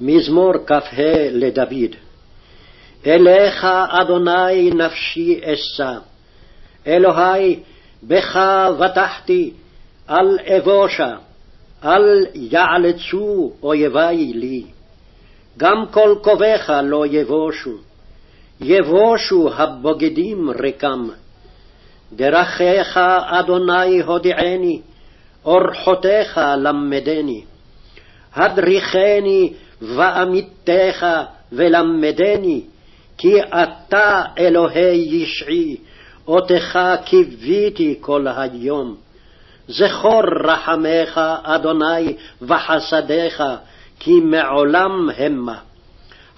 מזמור כ"ה לדוד. אליך, אדוני, נפשי אשא. אלוהי, בך בטחתי, אל אבושה, אל יעלצו אויבי לי. גם כל קובעך לא יבושו, יבושו הבוגדים ריקם. דרכיך, אדוני, הודיעני, אורחותיך למדני. הדריכני ואמיתך ולמדני, כי אתה אלוהי ישעי, אותך קיוויתי כל היום. זכור רחמך, אדוני, וחסדיך, כי מעולם המה.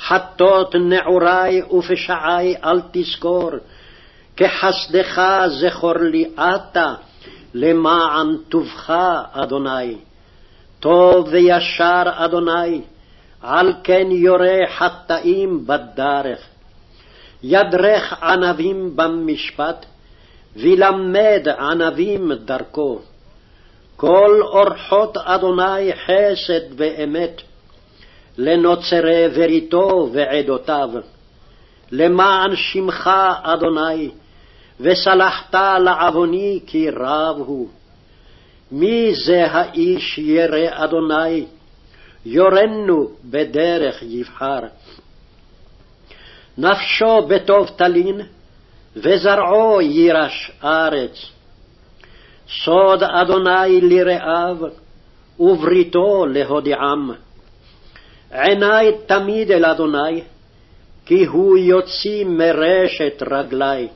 חטות נעורי ופשעי אל תזכור, כחסדך זכור לי עתה, למען טובך, אדוני. טוב וישר אדוני, על כן יורה חטאים בדרך. ידרך ענבים במשפט, ולמד ענבים דרכו. כל אורחות אדוני חסד ואמת, לנוצרי בריתו ועדותיו. למען שמך, אדוני, וסלחת לעווני כי רב הוא. מי זה האיש ירא אדוני? יורנו בדרך יבחר. נפשו בטוב תלין, וזרעו יירש ארץ. סוד אדוני לרעיו, ובריתו להודיעם. עיני תמיד אל אדוני, כי הוא יוציא מרשת רגלי.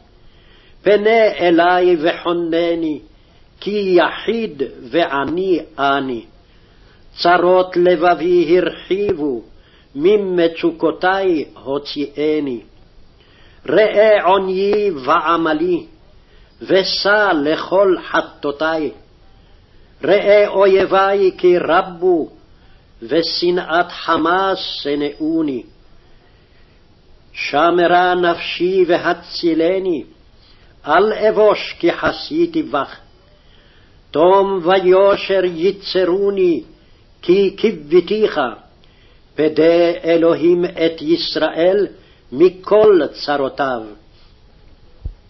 פנה אלי וחונני, כי יחיד ועני אני. צרות לבבי הרחיבו, ממצוקותי הוציאני. ראה עוניי ועמלי, ושא לכל חטאותי. ראה אויבי כי רבו, ושנאת חמאס שנאוני. שמרה נפשי והצילני, אל אבוש כי חסיתי בך. תום ויושר יצרוני, כי קיוויתיך, פדה אלוהים את ישראל מכל צרותיו.